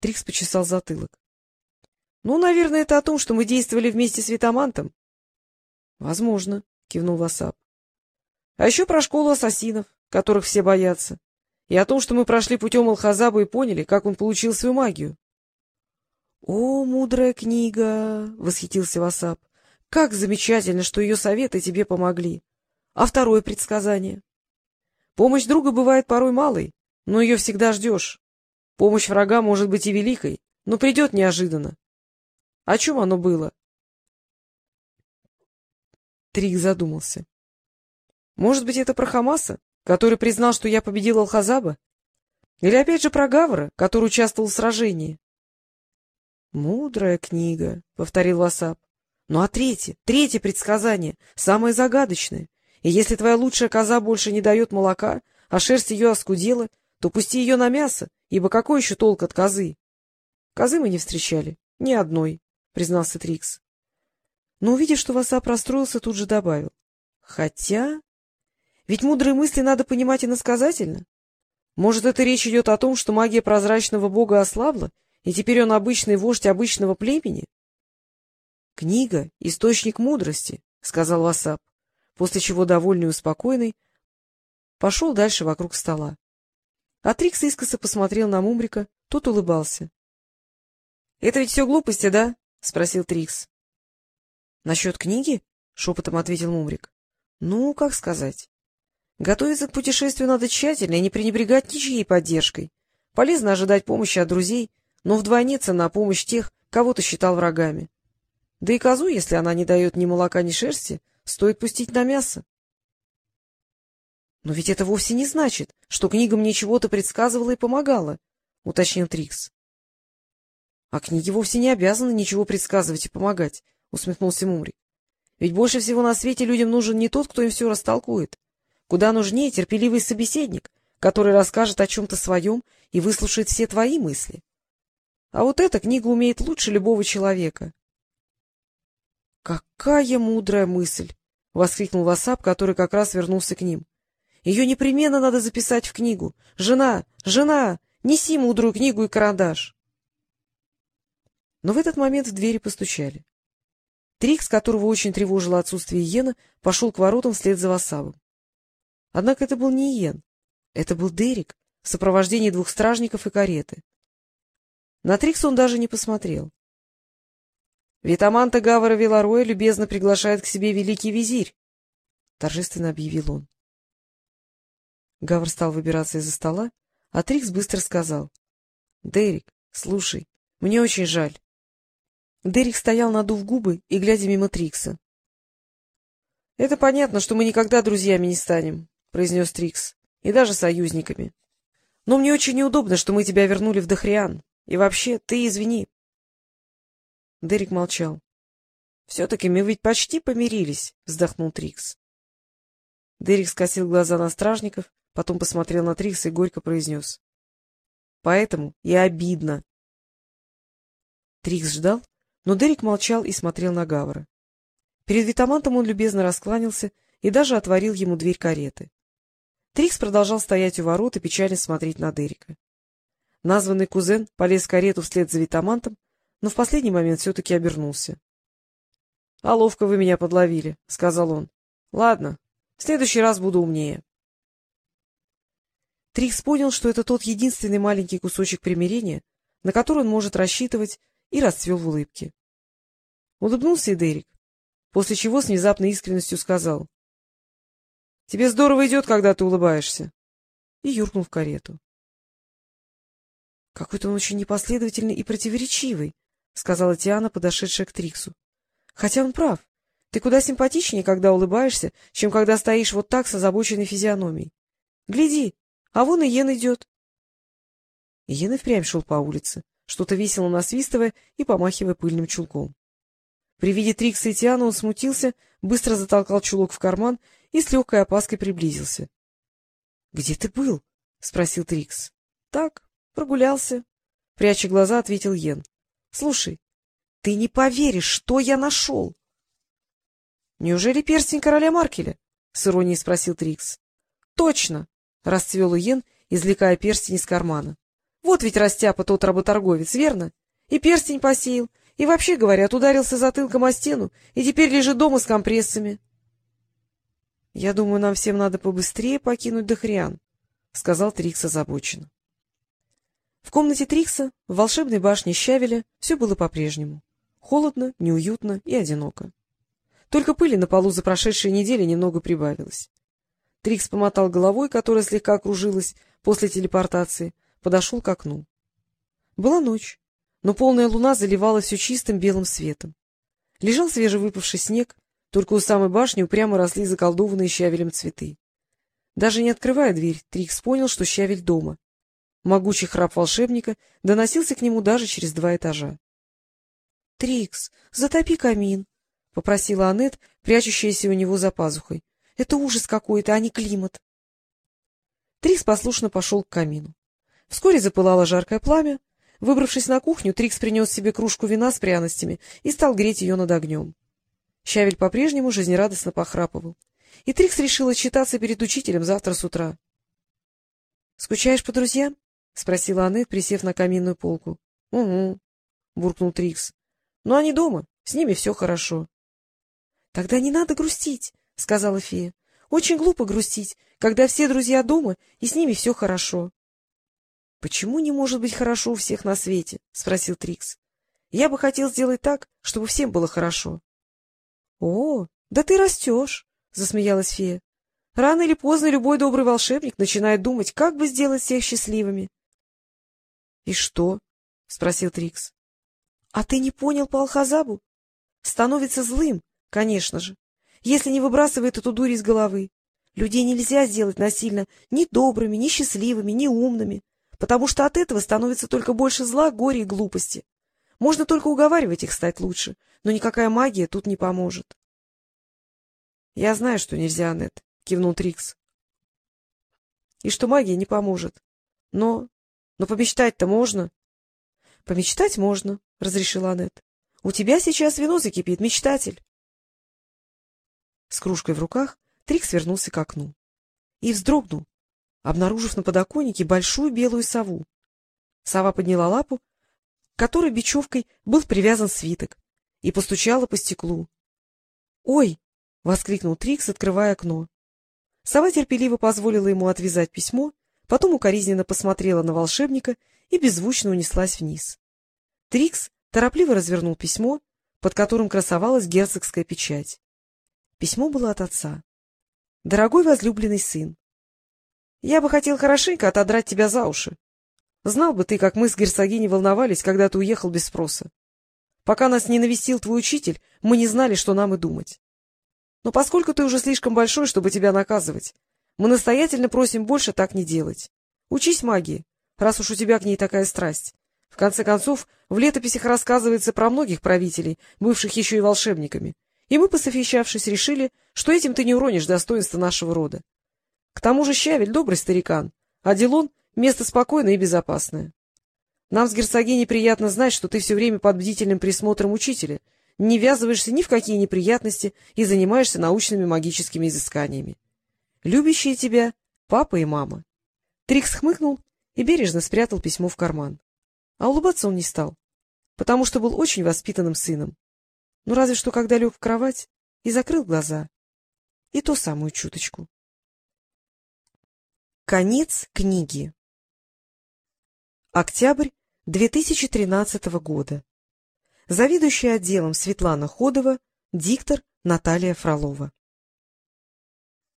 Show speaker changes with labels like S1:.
S1: Трикс почесал затылок. — Ну, наверное, это о том, что мы действовали вместе с Витамантом. — Возможно, — кивнул Васап. — А еще про школу ассасинов, которых все боятся, и о том, что мы прошли путем Алхазаба и поняли, как он получил свою магию. — О, мудрая книга! — восхитился Васап. — Как замечательно, что ее советы тебе помогли! А второе предсказание? Помощь друга бывает порой малой, но ее всегда ждешь. Помощь врага может быть и великой, но придет неожиданно. О чем оно было? Трик задумался. Может быть, это про Хамаса, который признал, что я победил Алхазаба? Или опять же про Гавра, который участвовал в сражении? — Мудрая книга, — повторил Васап. — Ну а третье, третье предсказание, самое загадочное. И если твоя лучшая коза больше не дает молока, а шерсть ее оскудела, то пусти ее на мясо, ибо какой еще толк от козы? — Козы мы не встречали, ни одной, — признался Трикс. Но, увидев, что Васап расстроился, тут же добавил. — Хотя... Ведь мудрые мысли надо понимать иносказательно. Может, это речь идет о том, что магия прозрачного бога ослабла, и теперь он обычный вождь обычного племени? — Книга — источник мудрости, — сказал Васап, после чего, довольный и успокоенный, пошел дальше вокруг стола. А Трикс искоса посмотрел на Мумрика, тот улыбался. — Это ведь все глупости, да? — спросил Трикс. — Насчет книги? — шепотом ответил Мумрик. — Ну, как сказать. Готовиться к путешествию надо тщательно и не пренебрегать ничьей поддержкой. Полезно ожидать помощи от друзей, но вдвойне цена помощь тех, кого ты считал врагами. Да и козу, если она не дает ни молока, ни шерсти, стоит пустить на мясо. — Но ведь это вовсе не значит, что книга мне чего-то предсказывала и помогала, — уточнил Трикс. — А книги вовсе не обязаны ничего предсказывать и помогать, — усмехнулся Мумрик. — Ведь больше всего на свете людям нужен не тот, кто им все растолкует. Куда нужнее терпеливый собеседник, который расскажет о чем-то своем и выслушает все твои мысли. А вот эта книга умеет лучше любого человека. — Какая мудрая мысль! — воскликнул Васап, который как раз вернулся к ним. Ее непременно надо записать в книгу. Жена, жена, неси мудрую книгу и карандаш. Но в этот момент в двери постучали. Трикс, которого очень тревожило отсутствие Иена, пошел к воротам вслед за Васабом. Однако это был не Иен, это был Дерек в сопровождении двух стражников и кареты. На Трикс он даже не посмотрел. — Витаманта Гавара Велароя любезно приглашает к себе великий визирь, — торжественно объявил он. Гавр стал выбираться из-за стола, а Трикс быстро сказал. — Дерек, слушай, мне очень жаль. Дерек стоял, надув губы и глядя мимо Трикса. — Это понятно, что мы никогда друзьями не станем, — произнес Трикс, — и даже союзниками. Но мне очень неудобно, что мы тебя вернули в Дохриан. И вообще, ты извини. Дерек молчал. — Все-таки мы ведь почти помирились, — вздохнул Трикс. Дерек скосил глаза на стражников, потом посмотрел на Трикса и горько произнес. — Поэтому и обидно. Трикс ждал, но Дерек молчал и смотрел на Гавра. Перед Витамантом он любезно раскланялся и даже отворил ему дверь кареты. Трикс продолжал стоять у ворот и печально смотреть на Дерека. Названный кузен полез в карету вслед за Витамантом, но в последний момент все-таки обернулся. — А ловко вы меня подловили, — сказал он. — Ладно, в следующий раз буду умнее. Трикс понял, что это тот единственный маленький кусочек примирения, на который он может рассчитывать, и расцвел в улыбке. Улыбнулся и Дерек, после чего с внезапной искренностью сказал. — Тебе здорово идет, когда ты улыбаешься. И юркнул в карету. — Какой-то он очень непоследовательный и противоречивый, — сказала Тиана, подошедшая к Триксу. — Хотя он прав. Ты куда симпатичнее, когда улыбаешься, чем когда стоишь вот так с озабоченной физиономией. Гляди, а вон и Йен идет. Йен и впрямь шел по улице, что-то весело насвистывая и помахивая пыльным чулком. При виде Трикса и Тиана он смутился, быстро затолкал чулок в карман и с легкой опаской приблизился. — Где ты был? — спросил Трикс. — Так, прогулялся. Пряча глаза, ответил Йен. — Слушай, ты не поверишь, что я нашел! — Неужели перстень короля Маркеля? — с иронией спросил Трикс. — Точно! — расцвел Иен, извлекая перстень из кармана. Вот ведь растяпа тот работорговец, верно? И перстень посеял, и вообще, говорят, ударился затылком о стену, и теперь лежит дома с компрессами. — Я думаю, нам всем надо побыстрее покинуть Дохриан, — сказал Трикс озабоченно. В комнате Трикса, в волшебной башне Щавеля, все было по-прежнему. Холодно, неуютно и одиноко. Только пыли на полу за прошедшие недели немного прибавилось. Трикс помотал головой, которая слегка окружилась после телепортации, подошел к окну. Была ночь, но полная луна заливала все чистым белым светом. Лежал свежевыпавший снег, только у самой башни упрямо росли заколдованные щавелем цветы. Даже не открывая дверь, Трикс понял, что щавель дома. Могучий храп волшебника доносился к нему даже через два этажа. — Трикс, затопи камин, — попросила Аннет, прячущаяся у него за пазухой. — Это ужас какой-то, а не климат. Трикс послушно пошел к камину. Вскоре запылало жаркое пламя. Выбравшись на кухню, Трикс принес себе кружку вина с пряностями и стал греть ее над огнем. Щавель по-прежнему жизнерадостно похрапывал. И Трикс решил отчитаться перед учителем завтра с утра. — Скучаешь по друзьям? — спросила Аннет, присев на каминную полку. — Угу, — буркнул Трикс. — Но они дома, с ними все хорошо. — Тогда не надо грустить, — сказала фея. — Очень глупо грустить, когда все друзья дома, и с ними все хорошо. — Почему не может быть хорошо у всех на свете? — спросил Трикс. — Я бы хотел сделать так, чтобы всем было хорошо. — О, да ты растешь, — засмеялась фея. — Рано или поздно любой добрый волшебник начинает думать, как бы сделать всех счастливыми. — И что? — спросил Трикс. — А ты не понял по Алхазабу? Становится злым, конечно же, если не выбрасывает эту дурь из головы. Людей нельзя сделать насильно ни добрыми, ни счастливыми, ни умными потому что от этого становится только больше зла, горя и глупости. Можно только уговаривать их стать лучше, но никакая магия тут не поможет. — Я знаю, что нельзя, Аннет, — кивнул Трикс. — И что магия не поможет. Но... но помечтать-то можно. — Помечтать можно, — разрешила Аннет. — У тебя сейчас вино закипит, мечтатель. С кружкой в руках Трикс вернулся к окну и вздрогнул, обнаружив на подоконнике большую белую сову. Сова подняла лапу, к которой бечевкой был привязан свиток, и постучала по стеклу. «Ой!» — воскликнул Трикс, открывая окно. Сова терпеливо позволила ему отвязать письмо, потом укоризненно посмотрела на волшебника и беззвучно унеслась вниз. Трикс торопливо развернул письмо, под которым красовалась герцогская печать. Письмо было от отца. «Дорогой возлюбленный сын, я бы хотел хорошенько отодрать тебя за уши. Знал бы ты, как мы с герцогиней волновались, когда ты уехал без спроса. Пока нас не навестил твой учитель, мы не знали, что нам и думать. Но поскольку ты уже слишком большой, чтобы тебя наказывать, мы настоятельно просим больше так не делать. Учись магии, раз уж у тебя к ней такая страсть. В конце концов, в летописях рассказывается про многих правителей, бывших еще и волшебниками, и мы, посовещавшись, решили, что этим ты не уронишь достоинства нашего рода. К тому же Щавель — добрый старикан, а Дилон — место спокойное и безопасное. Нам с герцогиней приятно знать, что ты все время под бдительным присмотром учителя, не ввязываешься ни в какие неприятности и занимаешься научными магическими изысканиями. Любящие тебя папа и мама. Трикс хмыкнул и бережно спрятал письмо в карман. А улыбаться он не стал, потому что был очень воспитанным сыном. Ну, разве что когда лег в кровать и закрыл глаза. И то самую чуточку. Конец книги. Октябрь 2013 года. Заведующая отделом Светлана Ходова, диктор Наталья Фролова.